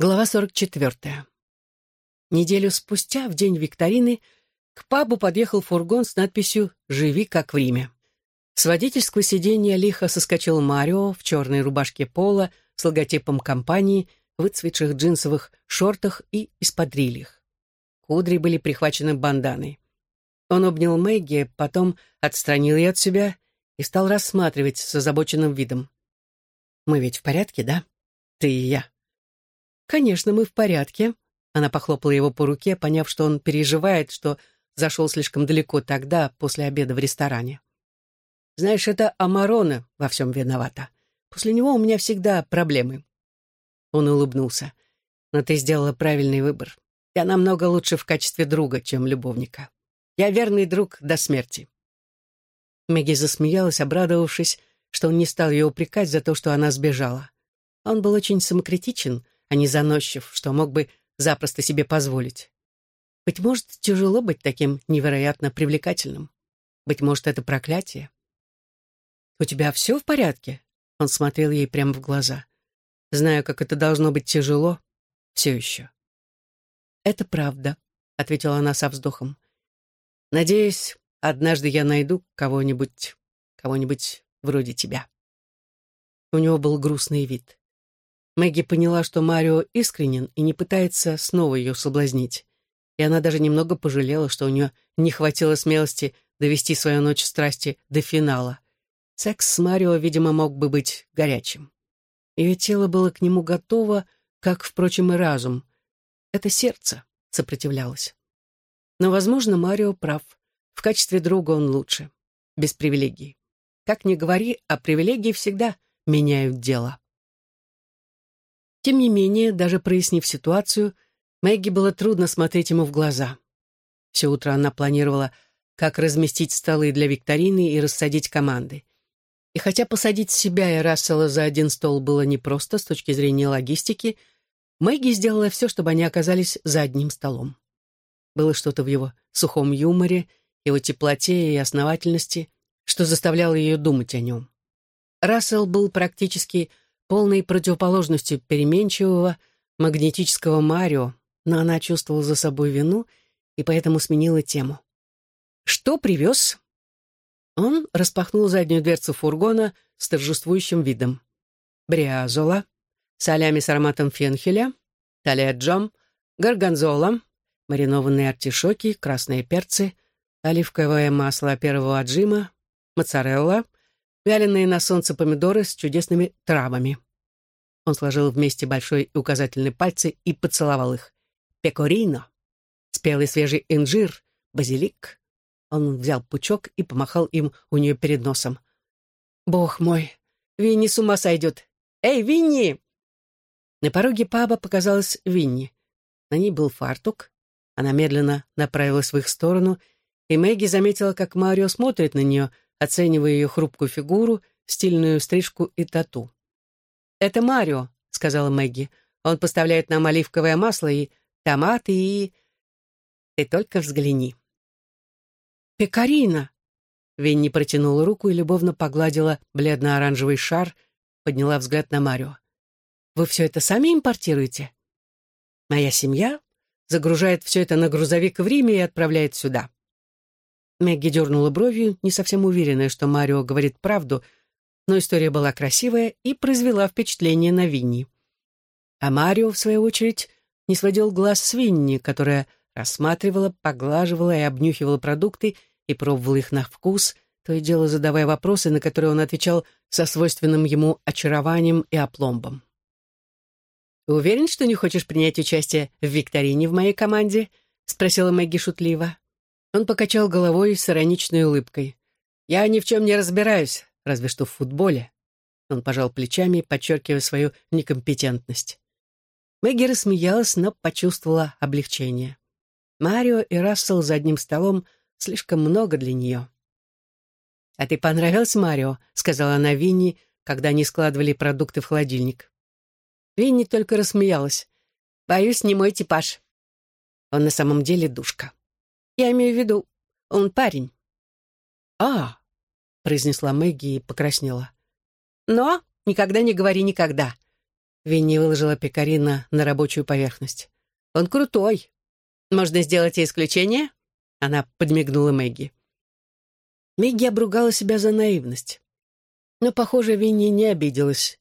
Глава 44. Неделю спустя, в день викторины, к пабу подъехал фургон с надписью «Живи как в Риме». С водительского сиденья лихо соскочил Марио в черной рубашке пола с логотипом компании, выцветших джинсовых шортах и исподрильях. Кудри были прихвачены банданой. Он обнял Мэгги, потом отстранил ее от себя и стал рассматривать с озабоченным видом. «Мы ведь в порядке, да? Ты и я». «Конечно, мы в порядке». Она похлопала его по руке, поняв, что он переживает, что зашел слишком далеко тогда, после обеда в ресторане. «Знаешь, это Амарона во всем виновата. После него у меня всегда проблемы». Он улыбнулся. «Но ты сделала правильный выбор. Я намного лучше в качестве друга, чем любовника. Я верный друг до смерти». Мэгги засмеялась, обрадовавшись, что он не стал ее упрекать за то, что она сбежала. Он был очень самокритичен — а не заносчив, что мог бы запросто себе позволить. Быть может, тяжело быть таким невероятно привлекательным. Быть может, это проклятие. «У тебя все в порядке?» Он смотрел ей прямо в глаза. «Знаю, как это должно быть тяжело. Все еще». «Это правда», — ответила она со вздохом. «Надеюсь, однажды я найду кого-нибудь, кого-нибудь вроде тебя». У него был грустный вид. Мэгги поняла, что Марио искренен и не пытается снова ее соблазнить. И она даже немного пожалела, что у нее не хватило смелости довести свою ночь страсти до финала. Секс с Марио, видимо, мог бы быть горячим. Ее тело было к нему готово, как, впрочем, и разум. Это сердце сопротивлялось. Но, возможно, Марио прав. В качестве друга он лучше. Без привилегий. Как ни говори, а привилегии всегда меняют дело. Тем не менее, даже прояснив ситуацию, Мэгги было трудно смотреть ему в глаза. Все утро она планировала, как разместить столы для викторины и рассадить команды. И хотя посадить себя и Рассела за один стол было непросто с точки зрения логистики, Мэгги сделала все, чтобы они оказались за одним столом. Было что-то в его сухом юморе, его теплоте и основательности, что заставляло ее думать о нем. Рассел был практически полной противоположностью переменчивого магнетического Марио, но она чувствовала за собой вину и поэтому сменила тему. «Что привез?» Он распахнул заднюю дверцу фургона с торжествующим видом. Бриазола, солями с ароматом фенхеля, таледжом, горгонзола, маринованные артишоки, красные перцы, оливковое масло первого отжима, моцарелла — вяленые на солнце помидоры с чудесными травами. Он сложил вместе большой и указательный пальцы и поцеловал их. «Пекорино!» Спелый свежий инжир, базилик. Он взял пучок и помахал им у нее перед носом. «Бог мой! Винни с ума сойдет! Эй, Винни!» На пороге паба показалась Винни. На ней был фартук. Она медленно направилась в их сторону, и Мэгги заметила, как Марио смотрит на нее, оценивая ее хрупкую фигуру, стильную стрижку и тату. «Это Марио», — сказала Мэгги. «Он поставляет нам оливковое масло и томаты и...» «Ты только взгляни». «Пекарина!» Винни протянула руку и любовно погладила бледно-оранжевый шар, подняла взгляд на Марио. «Вы все это сами импортируете?» «Моя семья загружает все это на грузовик в Риме и отправляет сюда. Мэгги дернула бровью, не совсем уверенная, что Марио говорит правду, но история была красивая и произвела впечатление на Винни. А Марио, в свою очередь, не сводил глаз с Винни, которая рассматривала, поглаживала и обнюхивала продукты и пробовала их на вкус, то и дело задавая вопросы, на которые он отвечал со свойственным ему очарованием и опломбом. «Уверен, что не хочешь принять участие в викторине в моей команде?» — спросила Мэгги шутливо. Он покачал головой с ироничной улыбкой. «Я ни в чем не разбираюсь, разве что в футболе». Он пожал плечами, подчеркивая свою некомпетентность. Мэгги рассмеялась, но почувствовала облегчение. Марио и Рассел за одним столом слишком много для нее. «А ты понравился Марио?» — сказала она Винни, когда они складывали продукты в холодильник. Винни только рассмеялась. «Боюсь, не мой типаж». Он на самом деле душка. Я имею в виду, он парень». «А», — произнесла Мэгги и покраснела. «Но никогда не говори никогда». Винни выложила пекарина на рабочую поверхность. «Он крутой. Можно сделать исключение?» Она подмигнула Мэгги. Мэгги обругала себя за наивность. Но, похоже, Винни не обиделась.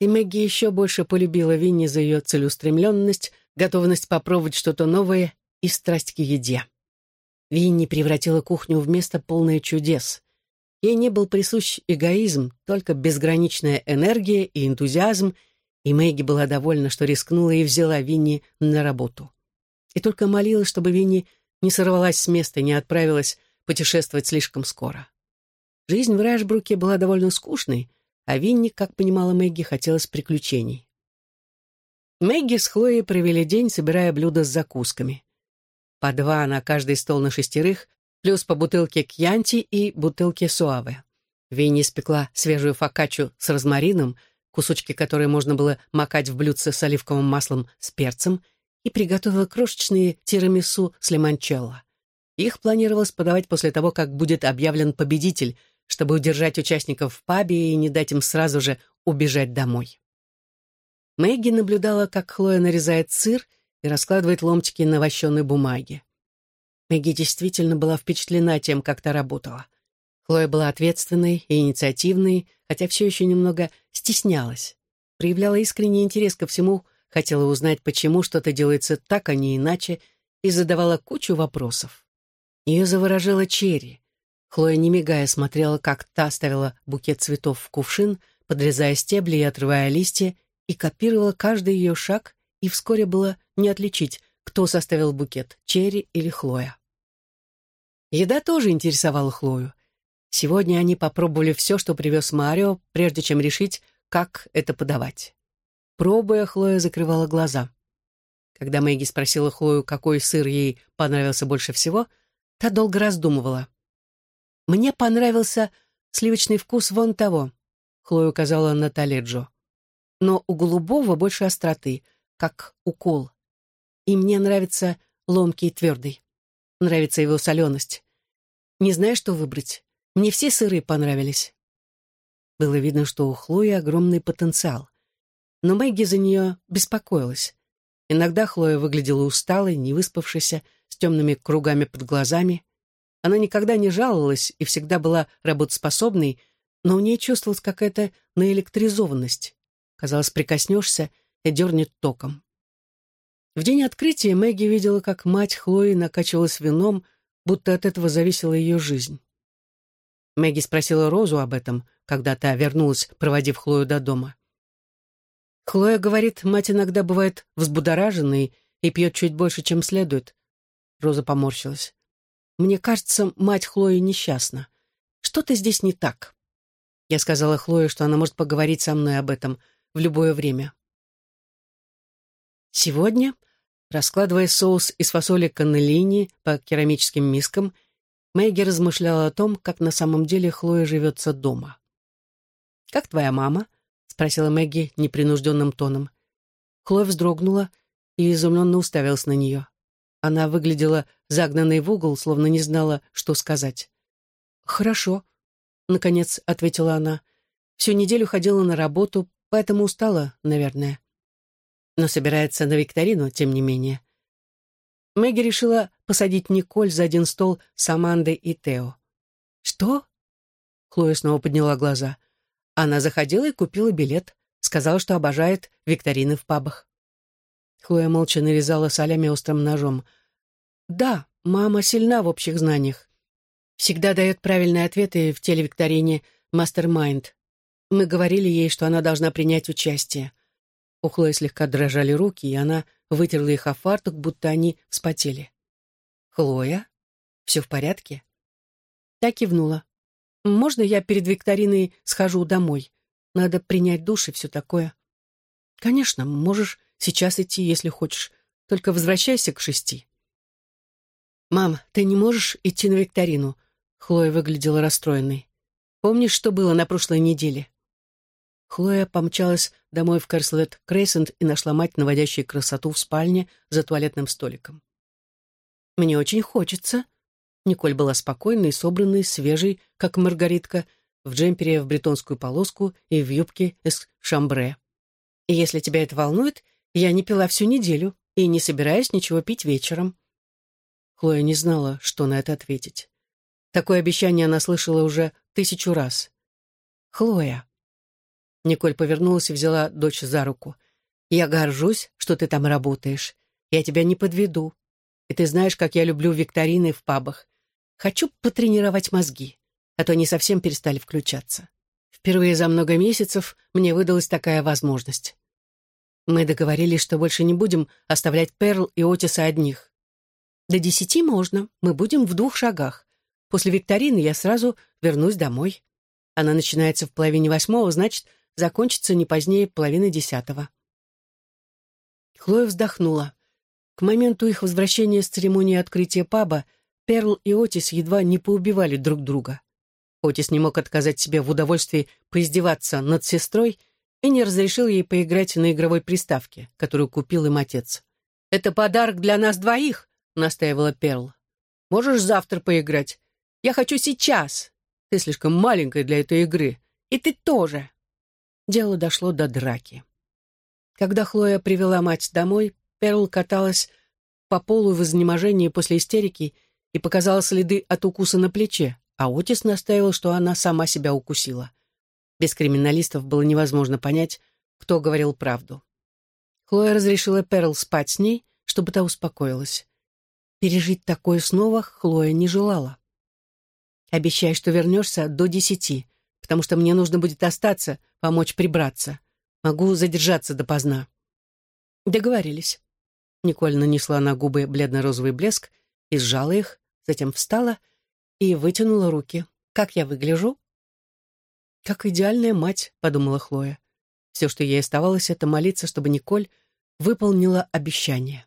И Мэгги еще больше полюбила Винни за ее целеустремленность, готовность попробовать что-то новое и страсть к еде. Винни превратила кухню в место полное чудес. Ей не был присущ эгоизм, только безграничная энергия и энтузиазм, и Мэгги была довольна, что рискнула и взяла Винни на работу. И только молилась, чтобы Винни не сорвалась с места и не отправилась путешествовать слишком скоро. Жизнь в Рашбруке была довольно скучной, а Винни, как понимала Мэгги, хотелось приключений. Мэгги с Хлоей провели день, собирая блюда с закусками. По два на каждый стол на шестерых, плюс по бутылке кьянти и бутылке суаве. Винни спекла свежую фокаччу с розмарином, кусочки которой можно было макать в блюдце с оливковым маслом с перцем, и приготовила крошечные тирамису с лимончелло. Их планировалось подавать после того, как будет объявлен победитель, чтобы удержать участников в пабе и не дать им сразу же убежать домой. Мэгги наблюдала, как Хлоя нарезает сыр и раскладывает ломтики на вощеной бумаге. Мэгги действительно была впечатлена тем, как та работала. Хлоя была ответственной и инициативной, хотя все еще немного стеснялась. Проявляла искренний интерес ко всему, хотела узнать, почему что-то делается так, а не иначе, и задавала кучу вопросов. Ее заворожила Черри. Хлоя, не мигая, смотрела, как та ставила букет цветов в кувшин, подрезая стебли и отрывая листья, и копировала каждый ее шаг и вскоре было не отличить, кто составил букет, Черри или Хлоя. Еда тоже интересовала Хлою. Сегодня они попробовали все, что привез Марио, прежде чем решить, как это подавать. Пробуя, Хлоя закрывала глаза. Когда Мэгги спросила Хлою, какой сыр ей понравился больше всего, та долго раздумывала. «Мне понравился сливочный вкус вон того», — Хлоя указала на Таледжо. «Но у голубого больше остроты — как укол. И мне нравится ломкий и твердый. Нравится его соленость. Не знаю, что выбрать. Мне все сыры понравились. Было видно, что у Хлои огромный потенциал. Но Мэгги за нее беспокоилась. Иногда Хлоя выглядела усталой, невыспавшейся, с темными кругами под глазами. Она никогда не жаловалась и всегда была работоспособной, но у нее чувствовалась какая-то наэлектризованность. Казалось, прикоснешься — и дернет током. В день открытия Мэгги видела, как мать Хлои накачивалась вином, будто от этого зависела ее жизнь. Мэгги спросила Розу об этом, когда та вернулась, проводив Хлою до дома. Хлоя говорит, мать иногда бывает взбудораженной и пьет чуть больше, чем следует. Роза поморщилась. Мне кажется, мать Хлои несчастна. Что-то здесь не так. Я сказала Хлое, что она может поговорить со мной об этом в любое время. Сегодня, раскладывая соус из фасоли каннеллини по керамическим мискам, Мэгги размышляла о том, как на самом деле Хлоя живется дома. «Как твоя мама?» — спросила Мэгги непринужденным тоном. Хлоя вздрогнула и изумленно уставилась на нее. Она выглядела загнанной в угол, словно не знала, что сказать. «Хорошо», — наконец ответила она. «Всю неделю ходила на работу, поэтому устала, наверное» но собирается на викторину, тем не менее. Мэгги решила посадить Николь за один стол с Амандой и Тео. «Что?» Хлоя снова подняла глаза. Она заходила и купила билет. Сказала, что обожает викторины в пабах. Хлоя молча нарезала солями острым ножом. «Да, мама сильна в общих знаниях. Всегда дает правильные ответы в телевикторине «Мастермайнд». Мы говорили ей, что она должна принять участие. У Хлои слегка дрожали руки, и она вытерла их о фартук, будто они вспотели. «Хлоя? Все в порядке?» Так кивнула. «Можно я перед викториной схожу домой? Надо принять душ и все такое». «Конечно, можешь сейчас идти, если хочешь. Только возвращайся к шести». «Мам, ты не можешь идти на викторину?» Хлоя выглядела расстроенной. «Помнишь, что было на прошлой неделе?» Хлоя помчалась домой в Керслет Крейсент и нашла мать, наводящей красоту в спальне за туалетным столиком. «Мне очень хочется». Николь была спокойной, собранной, свежей, как маргаритка, в джемпере в бретонскую полоску и в юбке из шамбре. И если тебя это волнует, я не пила всю неделю и не собираюсь ничего пить вечером». Хлоя не знала, что на это ответить. Такое обещание она слышала уже тысячу раз. «Хлоя». Николь повернулась и взяла дочь за руку. «Я горжусь, что ты там работаешь. Я тебя не подведу. И ты знаешь, как я люблю викторины в пабах. Хочу потренировать мозги, а то они совсем перестали включаться. Впервые за много месяцев мне выдалась такая возможность. Мы договорились, что больше не будем оставлять Перл и Отиса одних. До десяти можно, мы будем в двух шагах. После викторины я сразу вернусь домой. Она начинается в половине восьмого, значит, закончится не позднее половины десятого. Хлоя вздохнула. К моменту их возвращения с церемонии открытия паба Перл и Отис едва не поубивали друг друга. Отис не мог отказать себе в удовольствии поиздеваться над сестрой и не разрешил ей поиграть на игровой приставке, которую купил им отец. «Это подарок для нас двоих», — настаивала Перл. «Можешь завтра поиграть? Я хочу сейчас. Ты слишком маленькая для этой игры. И ты тоже». Дело дошло до драки. Когда Хлоя привела мать домой, Перл каталась по полу в изнеможении после истерики и показала следы от укуса на плече, а Отис настаивал, что она сама себя укусила. Без криминалистов было невозможно понять, кто говорил правду. Хлоя разрешила Перл спать с ней, чтобы та успокоилась. Пережить такое снова Хлоя не желала. «Обещай, что вернешься до десяти, потому что мне нужно будет остаться, помочь прибраться. Могу задержаться допоздна». Договорились. Николь нанесла на губы бледно-розовый блеск и сжала их, затем встала и вытянула руки. «Как я выгляжу?» «Как идеальная мать», — подумала Хлоя. Все, что ей оставалось, это молиться, чтобы Николь выполнила обещание.